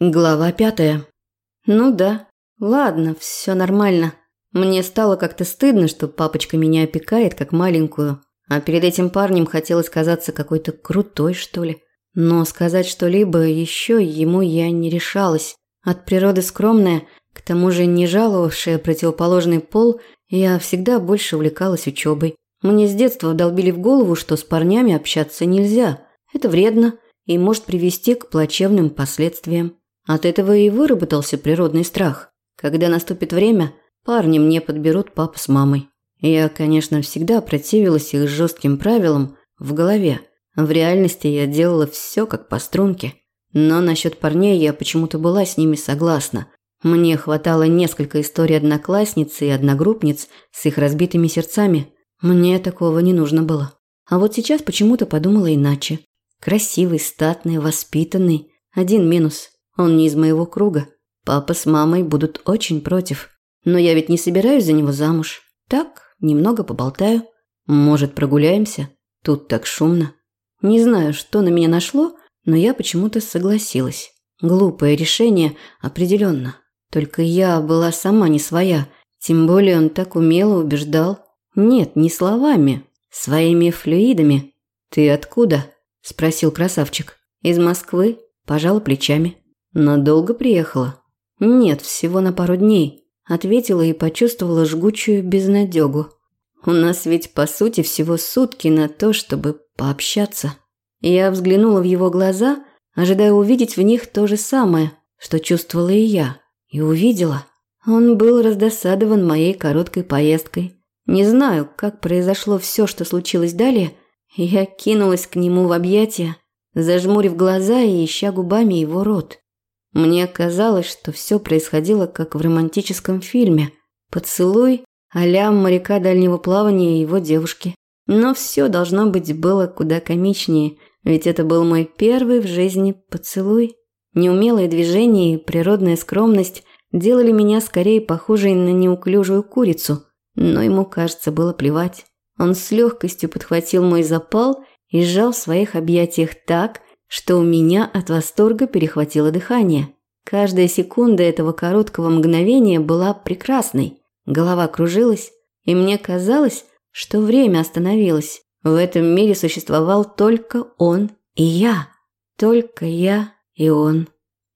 Глава пятая. Ну да, ладно, все нормально. Мне стало как-то стыдно, что папочка меня опекает как маленькую, а перед этим парнем хотелось казаться какой-то крутой, что ли. Но сказать что-либо еще ему я не решалась. От природы скромная, к тому же не жаловавшая противоположный пол, я всегда больше увлекалась учебой. Мне с детства долбили в голову, что с парнями общаться нельзя. Это вредно и может привести к плачевным последствиям. От этого и выработался природный страх. Когда наступит время, парни мне подберут папа с мамой. Я, конечно, всегда противилась их жестким правилам в голове. В реальности я делала все как по струнке. Но насчет парней я почему-то была с ними согласна. Мне хватало несколько историй одноклассниц и одногруппниц с их разбитыми сердцами. Мне такого не нужно было. А вот сейчас почему-то подумала иначе. Красивый, статный, воспитанный. Один минус он не из моего круга. Папа с мамой будут очень против. Но я ведь не собираюсь за него замуж. Так, немного поболтаю. Может, прогуляемся? Тут так шумно. Не знаю, что на меня нашло, но я почему-то согласилась. Глупое решение, определенно. Только я была сама не своя. Тем более он так умело убеждал. Нет, не словами, своими флюидами. «Ты откуда?» – спросил красавчик. «Из Москвы?» – пожал плечами. Надолго приехала? Нет, всего на пару дней, ответила и почувствовала жгучую безнадегу. У нас ведь по сути всего сутки на то, чтобы пообщаться. Я взглянула в его глаза, ожидая увидеть в них то же самое, что чувствовала и я, и увидела. Он был раздосадован моей короткой поездкой. Не знаю, как произошло все, что случилось далее. Я кинулась к нему в объятия, зажмурив глаза и ища губами его рот. Мне казалось, что все происходило как в романтическом фильме. Поцелуй а-ля моряка дальнего плавания и его девушки. Но все должно быть было куда комичнее, ведь это был мой первый в жизни поцелуй. Неумелые движения и природная скромность делали меня скорее похожей на неуклюжую курицу, но ему, кажется, было плевать. Он с легкостью подхватил мой запал и сжал в своих объятиях так, что у меня от восторга перехватило дыхание. Каждая секунда этого короткого мгновения была прекрасной. Голова кружилась, и мне казалось, что время остановилось. В этом мире существовал только он и я. Только я и он.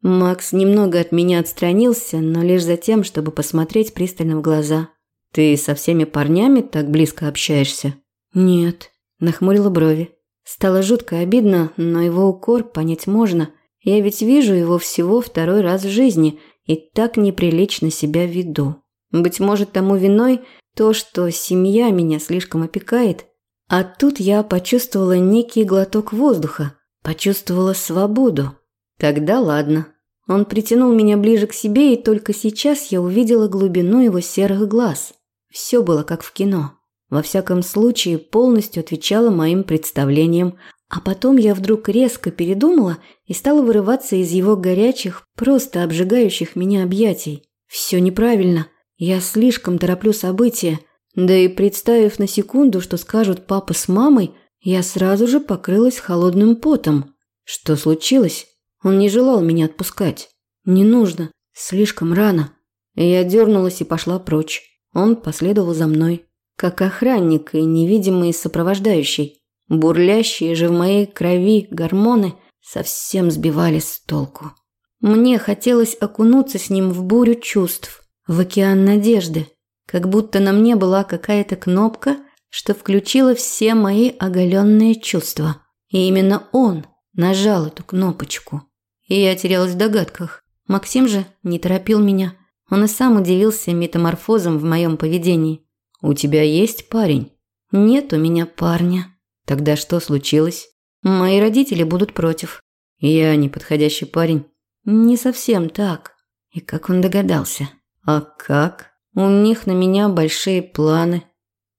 Макс немного от меня отстранился, но лишь за тем, чтобы посмотреть пристально в глаза. «Ты со всеми парнями так близко общаешься?» «Нет», – нахмурила брови. Стало жутко обидно, но его укор понять можно. Я ведь вижу его всего второй раз в жизни и так неприлично себя веду. Быть может, тому виной то, что семья меня слишком опекает. А тут я почувствовала некий глоток воздуха, почувствовала свободу. Тогда ладно. Он притянул меня ближе к себе, и только сейчас я увидела глубину его серых глаз. Все было как в кино во всяком случае полностью отвечала моим представлениям, а потом я вдруг резко передумала и стала вырываться из его горячих, просто обжигающих меня объятий. Все неправильно. Я слишком тороплю события. Да и представив на секунду, что скажут папа с мамой, я сразу же покрылась холодным потом. Что случилось? Он не желал меня отпускать. Не нужно. Слишком рано. Я дернулась и пошла прочь. Он последовал за мной как охранник и невидимый сопровождающий. Бурлящие же в моей крови гормоны совсем сбивали с толку. Мне хотелось окунуться с ним в бурю чувств, в океан надежды, как будто на мне была какая-то кнопка, что включила все мои оголенные чувства. И именно он нажал эту кнопочку. И я терялась в догадках. Максим же не торопил меня. Он и сам удивился метаморфозом в моем поведении. «У тебя есть парень?» «Нет у меня парня». «Тогда что случилось?» «Мои родители будут против». «Я неподходящий парень». «Не совсем так». И как он догадался? «А как?» «У них на меня большие планы».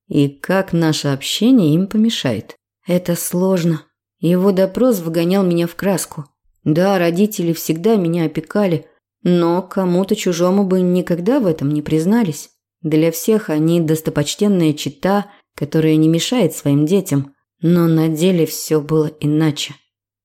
«И как наше общение им помешает?» «Это сложно». Его допрос вгонял меня в краску. Да, родители всегда меня опекали, но кому-то чужому бы никогда в этом не признались. Для всех они достопочтенная чита, которая не мешает своим детям, но на деле все было иначе.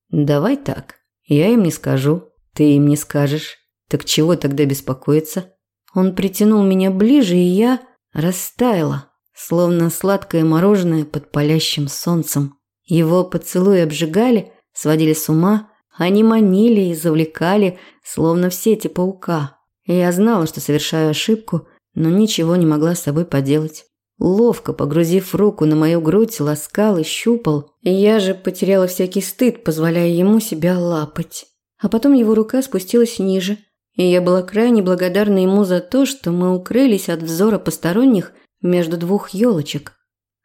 Давай так, я им не скажу. Ты им не скажешь. Так чего тогда беспокоиться? Он притянул меня ближе, и я растаяла, словно сладкое мороженое под палящим солнцем. Его поцелуи обжигали, сводили с ума, они манили и завлекали, словно в сети паука. Я знала, что совершаю ошибку, но ничего не могла с собой поделать. Ловко погрузив руку на мою грудь, ласкал и щупал, и я же потеряла всякий стыд, позволяя ему себя лапать. А потом его рука спустилась ниже, и я была крайне благодарна ему за то, что мы укрылись от взора посторонних между двух елочек.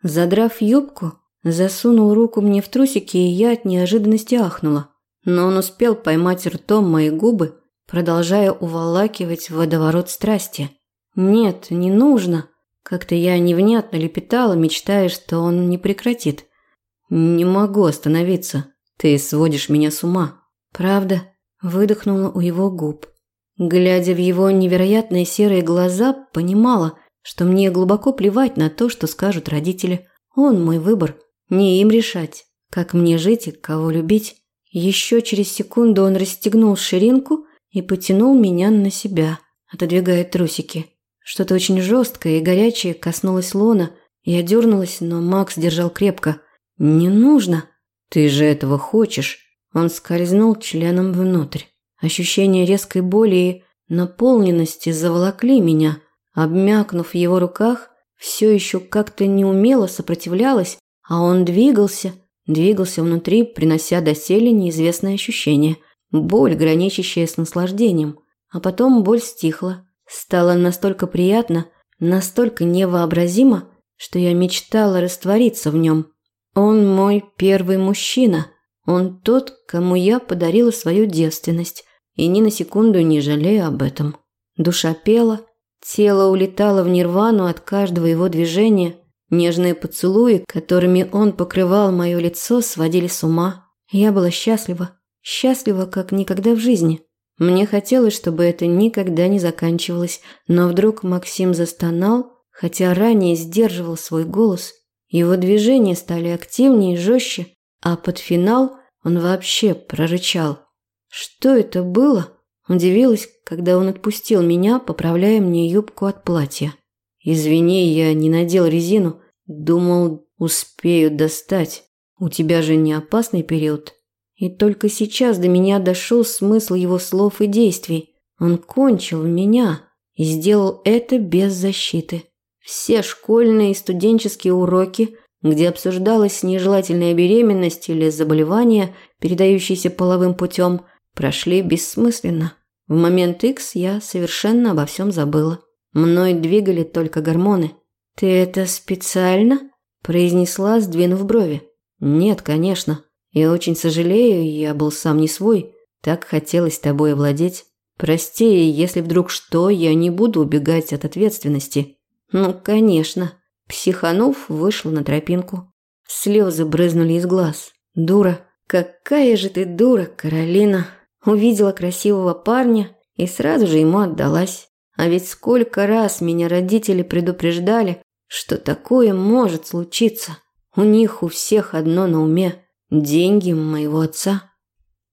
Задрав юбку, засунул руку мне в трусики, и я от неожиданности ахнула. Но он успел поймать ртом мои губы, продолжая уволакивать водоворот страсти. «Нет, не нужно», как-то я невнятно лепетала, мечтая, что он не прекратит. «Не могу остановиться. Ты сводишь меня с ума». «Правда?» – выдохнула у его губ. Глядя в его невероятные серые глаза, понимала, что мне глубоко плевать на то, что скажут родители. Он мой выбор, не им решать, как мне жить и кого любить. Еще через секунду он расстегнул ширинку и потянул меня на себя, отодвигая трусики. Что-то очень жесткое и горячее коснулось лона. Я дернулась, но Макс держал крепко. «Не нужно. Ты же этого хочешь». Он скользнул членом внутрь. Ощущение резкой боли и наполненности заволокли меня. Обмякнув в его руках, все еще как-то неумело сопротивлялась, а он двигался, двигался внутри, принося доселе неизвестное ощущение. Боль, граничащая с наслаждением. А потом боль стихла. Стало настолько приятно, настолько невообразимо, что я мечтала раствориться в нем. Он мой первый мужчина. Он тот, кому я подарила свою девственность, и ни на секунду не жалею об этом. Душа пела, тело улетало в нирвану от каждого его движения, нежные поцелуи, которыми он покрывал мое лицо, сводили с ума. Я была счастлива, счастлива, как никогда в жизни. Мне хотелось, чтобы это никогда не заканчивалось, но вдруг Максим застонал, хотя ранее сдерживал свой голос. Его движения стали активнее и жестче, а под финал он вообще прорычал. Что это было? Удивилась, когда он отпустил меня, поправляя мне юбку от платья. Извини, я не надел резину, думал, успею достать. У тебя же не опасный период. И только сейчас до меня дошел смысл его слов и действий. Он кончил меня и сделал это без защиты. Все школьные и студенческие уроки, где обсуждалась нежелательная беременность или заболевание, передающееся половым путем, прошли бессмысленно. В момент X я совершенно обо всем забыла. Мной двигали только гормоны. «Ты это специально?» – произнесла, сдвинув брови. «Нет, конечно. Я очень сожалею, я был сам не свой. Так хотелось тобой овладеть. Прости, если вдруг что, я не буду убегать от ответственности. Ну, конечно. Психанув, вышла на тропинку. Слезы брызнули из глаз. Дура. Какая же ты дура, Каролина. Увидела красивого парня и сразу же ему отдалась. А ведь сколько раз меня родители предупреждали, что такое может случиться. У них у всех одно на уме деньги моего отца.